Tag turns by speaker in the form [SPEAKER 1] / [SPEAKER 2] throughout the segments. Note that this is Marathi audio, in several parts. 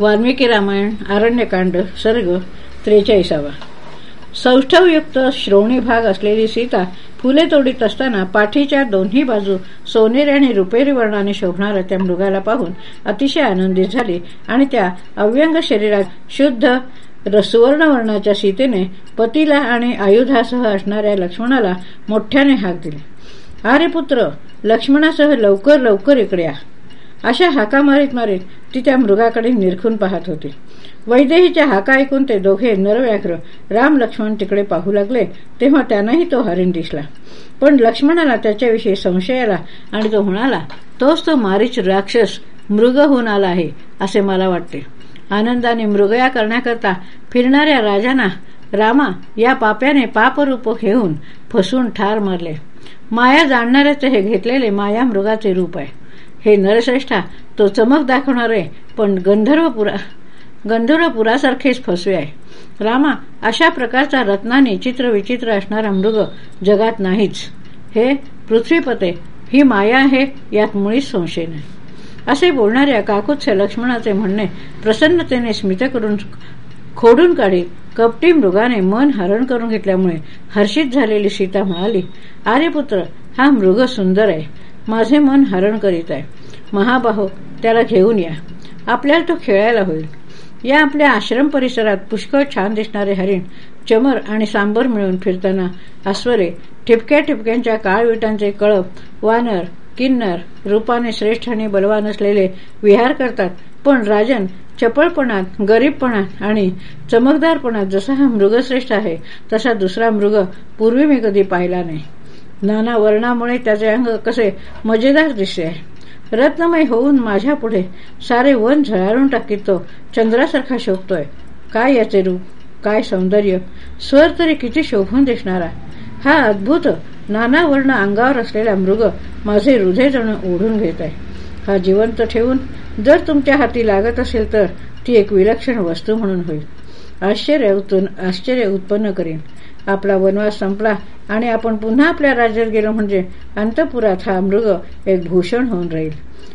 [SPEAKER 1] वाल्मिकी रामायण आरण्यकांड सर्ग त्रेचाळीसावा. सौष्ठवयुक्त श्रोणी भाग असलेली सीता फुले तोडीत असताना पाठीच्या दोन्ही बाजू सोनेरी आणि रुपेरी वर्णाने शोभणाऱ्या त्या मृगाला पाहून अतिशय आनंदित झाली आणि त्या अव्यंग शरीरात शुद्ध सुवर्ण वर्णाच्या सीतेने पतीला आणि आयुधासह असणाऱ्या लक्ष्मणाला मोठ्याने हाक दिली. आरे पुत्र लक्ष्मणासह लवकर लवकर इकडे या. अशा हाका मारीत मारीत ती त्या मृगाकडे निरखून पाहत होती. वैदेहीच्या हाका ऐकून ते दोघे नरव्याघ्र राम लक्ष्मण तिकडे पाहू लागले तेव्हा त्यांनाही तो हरिण दिसला. पण लक्ष्मणाला त्याच्याविषयी संशय आला आणि तो म्हणाला तोच तो मारीच राक्षस मृग होऊन आला आहे असे मला वाटते. आनंदाने मृगया करण्याकरता फिरणाऱ्या राजांना रामा या पाप्याने पापरूप घेऊन फसून ठार मारले. माया जाणणाऱ्याचे हे घेतलेले माया मृगाचे रूप आहे. हे नरश्रेष्ठा तो चमक दाखवणारे पण गंधर्वपुरा गंधर्वपुरासारखेच फसवे आहे. रामा अशा प्रकारचा रत्नाने चित्र विचित्र असणारा मृग जगात नाहीच. हे पृथ्वीपते ही माया आहे यात मुळीच संशय नाही. असे बोलणाऱ्या काकुत्स्य लक्ष्मणाचे म्हणणे प्रसन्नतेने स्मित करून खोडून काढी कपटी मृगाने मन हरण करून घेतल्यामुळे हर्षित झालेली सीता म्हणाली आर्यपुत्र हा मृग सुंदर आहे. माझे मन हरण करीत आहे. महाबाहो त्याला घेऊन या. आपल्याला तो खेळायला होईल. या आपल्या आश्रम परिसरात पुष्कळ छान दिसणारे हरिण चमर आणि सांबर मिळून फिरताना अस्वरे ठिपक्या ठिपक्यांच्या काळविटांचे कळप वानर किन्नर रूपाने श्रेष्ठ आणि बलवान असलेले विहार करतात. पण राजन चपळपणात गरीबपणात आणि चमकदारपणात जसा हा मृगश्रेष्ठ आहे तसा दुसरा मृग पूर्वी मी कधी पाहिला नाही. नाना वर्णामुळे त्याचे अंग कसे मजेदार दिसते आहे रत्नमय होऊन माझ्या पुढे सारे वन झळाळून टाकीत तो चंद्रासारखा शोभतोय. काय याचे रूप? काय सौंदर्य? स्वर तरी किती शोभून दिसणारा. हा अद्भुत नाना वर्ण अंगावर असलेला मृग माझे हृदय जण ओढून घेत आहे. हा जिवंत ठेवून जर तुमच्या हाती लागत असेल तर ती एक विलक्षण वस्तू म्हणून होईल. आश्चर्य आश्चर्य उत्पन्न करीन. आपला वनवास संपला आणि आपण पुन्हा आपल्या राज्यात गेलो म्हणजे अंतपुरात हा मृग एक भूषण होऊन राहील.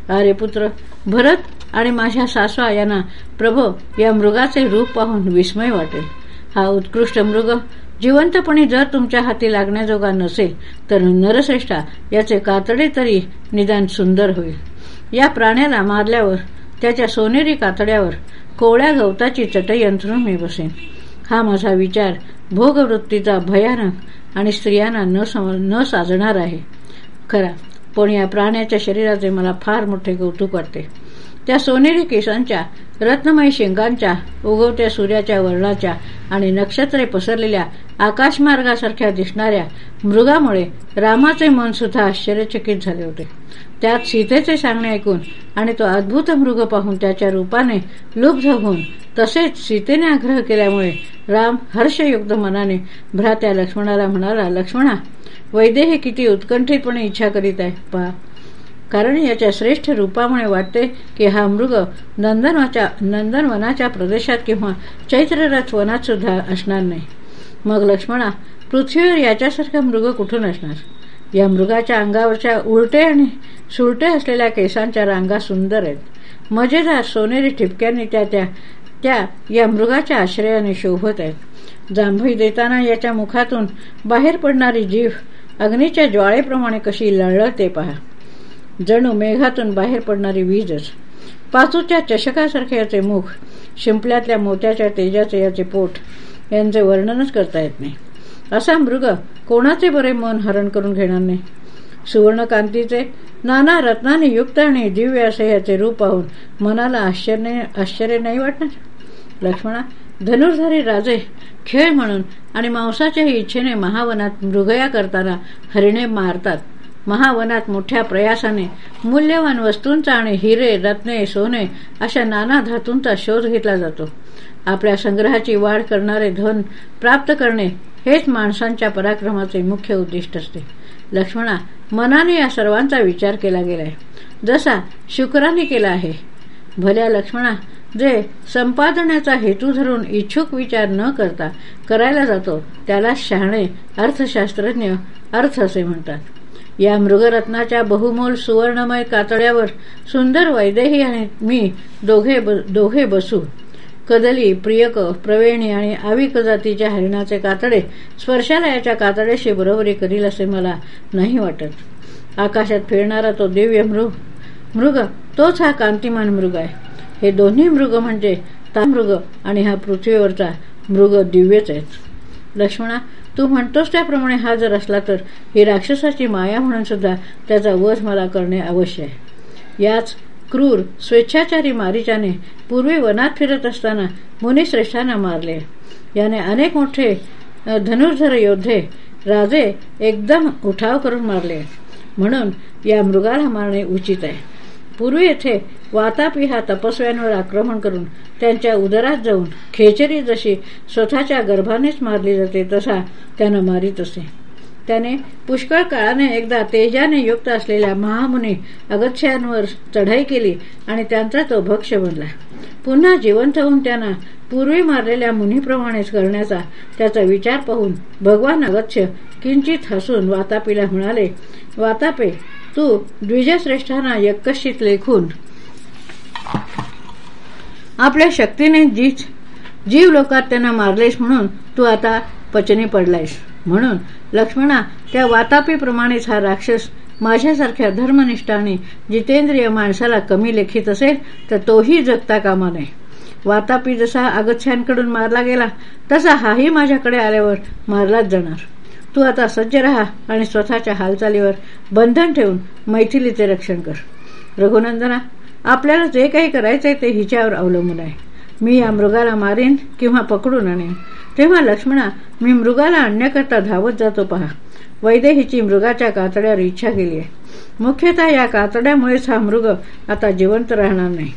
[SPEAKER 1] अरे पुत्र भरत आणि माझ्या सासवा यांना प्रभो या मृगाचे रूप पाहून विस्मय वाटेल. हा उत्कृष्ट मृग जिवंतपणे जर तुमच्या हाती लागण्याजोगा नसेल तर नरश्रेष्ठा याचे कातडे तरी निदान सुंदर होईल. या प्राण्याला मारल्यावर त्याच्या सोनेरी कातड्यावर कोवळ्या गवताची चटई अंथरून मी बसेन. हा माझा विचार भोगवृत्तीचा भयानक आणि स्त्रियांना न न साजणार आहे. खरा पण या प्राण्याच्या शरीराचे मला फार मोठे कौतुक वाटते. त्या सोनेरी केसांच्या रत्नमय शिंगांच्या उगवत्या सूर्याच्या वर्णाच्या आणि नक्षत्रे पसरलेल्या आकाशमार्गासारख्या दिसणाऱ्या मृगामुळे रामाचे मन सुद्धा आश्चर्यचकित झाले होते. त्यात सीतेचे सांगणे ऐकून आणि तो अद्भुत मृग पाहून त्याच्या रूपाने लुब्ध होऊन तसेच सीतेने आग्रह केल्यामुळे राम हर्षयुक्त मनाने भ्रात्या लक्ष्मणाला म्हणाला लक्ष्मणा वैदेही किती उत्कंठितपणे इच्छा करीत आहे. पहा कारण याच्या श्रेष्ठ रूपामुळे वाटते की हा मृग नंदनवाच्या नंदनवनाच्या प्रदेशात किंवा चैत्ररथ वनात सुद्धा असणार नाही. मग लक्ष्मणा पृथ्वीवर याच्यासारखा मृग कुठून असणार? या मृगाच्या अंगावरच्या उलटे आणि सुलटे असलेल्या केसांच्या रांगा सुंदर आहेत. मजेदार सोनेरी ठिपक्यांनी त्या त्या त्या या मृगाच्या आश्रयाने शोभत आहेत. जांभई देताना याच्या मुखातून बाहेर पडणारी जीव अग्नीच्या ज्वाळेप्रमाणे कशी लढते पहा. जणू मेघातून बाहेर पडणारी वीजच. पाचूच्या चषकासारखे याचे मुख शिंपल्यातल्या मोत्याच्या तेजाचे याचे पोट यांचे वर्णनच करता येत नाही. असा मृग कोणाचे बरे मन हरण करून घेणार नाही? सुवर्णकांतीचे नाना रत्नाने युक्त आणि दिव्य असे याचे रूप पाहून मनाला आश्चर्य आश्चर्य नाही वाटणार? लक्ष्मणा धनुर्धारी राजे खेळ म्हणून आणि मांसाच्याही इच्छेने महावनात मृगया करताना हरिणे मारतात. महावनात मोठ्या प्रयासाने मूल्यवान वस्तूंचा आणि हिरे रत्ने सोने अशा नाना धातूंचा शोध घेतला जातो. आपल्या संग्रहाची वाढ करणारे धन प्राप्त करणे हेच माणसांच्या पराक्रमाचे मुख्य उद्दिष्ट असते. लक्ष्मणा मनाने या सर्वांचा विचार केला गेलाय. जसा शुक्राने केला आहे. भल्या लक्ष्मणा जे संपादनाचा हेतू धरून इच्छुक विचार न करता करायला जातो त्याला शहाणे अर्थशास्त्रज्ञ अर्थ असे म्हणतात. या मृगरत्नाच्या बहुमोल सुवर्णमय कातड्यावर सुंदर वैदेही आणि मी दोघे दोघे बसू. कदली प्रियक प्रवेणी आणि आविक जातीच्या हरिणाचे कातडे स्पर्शालयाच्या कातड्याशी बरोबरी करील असे मला नाही वाटत. आकाशात फिरणारा तो दिव्य मृग मृग तोच हा कांतिमान मृग आहे. हे दोन्ही मृग म्हणजे तामृग आणि हा पृथ्वीवरचा मृग दिव्यच आहेत. लक्ष्मणा तू म्हणतोस त्याप्रमाणे हा जर असला तर ही राक्षसाची माया म्हणून सुद्धा त्याचा वध मला करणे अवश्य आहे. याच क्रूर स्वेच्छाचारी मारिचाने पूर्वी वनात फिरत असताना मुनिश्रेष्ठांना मारले. याने अनेक मोठे धनुर्धर योद्धे राजे एकदम उठाव करून मारले. म्हणून या मृगाला मारणे उचित आहे. पूर्वी येथे वातापी हा तपस्व्यांवर आक्रमण करून त्यांच्या उदरात जाऊन खेचरी जशी स्वतःच्या गर्भानेच मारली जाते तसा त्यानं मारित असे. त्याने पुष्कळ काळाने एकदा तेजाने युक्त असलेल्या महामुनी अगच्छ्यांवर चढाई केली आणि त्यांचा तो भक्ष बनला. पुन्हा जिवंत होऊन त्यांना पूर्वी मारलेल्या मुनीप्रमाणेच करण्याचा त्याचा विचार पाहून भगवान अगच्छ किंचित हसून वातापीला म्हणाले वातापे तू द्विजश्रेष्ठांना यक्कशीत लेखून. आपल्या शक्तीने जीच जीव लोकात त्यांना मारलेस म्हणून तू आता पचनी पडलायस. म्हणून लक्ष्मणा त्या वातापीप्रमाणेच हा राक्षस माझ्यासारख्या धर्मनिष्ठाने जितेंद्रिय माणसाला कमी लेखित असेल तर तोही जगता कामा नये. वातापी जसा अगच्छ्यांकडून मारला गेला तसा हाही माझ्याकडे आल्यावर मारलाच जाणार. तू आता सज्ज राहा आणि स्वतःच्या हालचालीवर बंधन ठेवून मैथिलीचे रक्षण कर. रघुनंदना आपल्याला जे काही करायचंय ते हिच्यावर अवलंबून आहे. मी या मृगाला मारेन किंवा पकडून आणेन. तेव्हा लक्ष्मणा मी मृगाला आणण्याकरता धावत जातो पहा. वैदेहीची मृगाच्या कातड्यावर इच्छा केली आहे. मुख्यतः या कातड्यामुळेच हा मृग आता जिवंत राहणार नाही.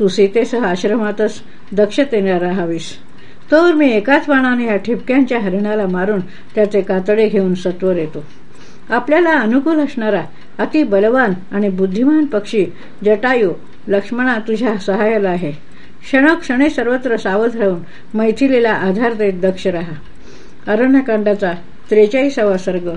[SPEAKER 1] तू सीतेसह आश्रमातच दक्षतेने राहावीस. तर मी एकाच बाणाने या ठिपक्यांच्या हरिणाला मारून त्याचे कातडे घेऊन सत्वर येतो. आपल्याला अनुकूल असणारा अति बलवान आणि बुद्धिमान पक्षी जटायू लक्ष्मणा तुझ्या सहाय्याला आहे. क्षणक्षणे सर्वत्र सावध राहून मैथिलीला आधार देत दक्ष रहा. अरण्यकांडाचा त्रेचाळीसावा सर्ग.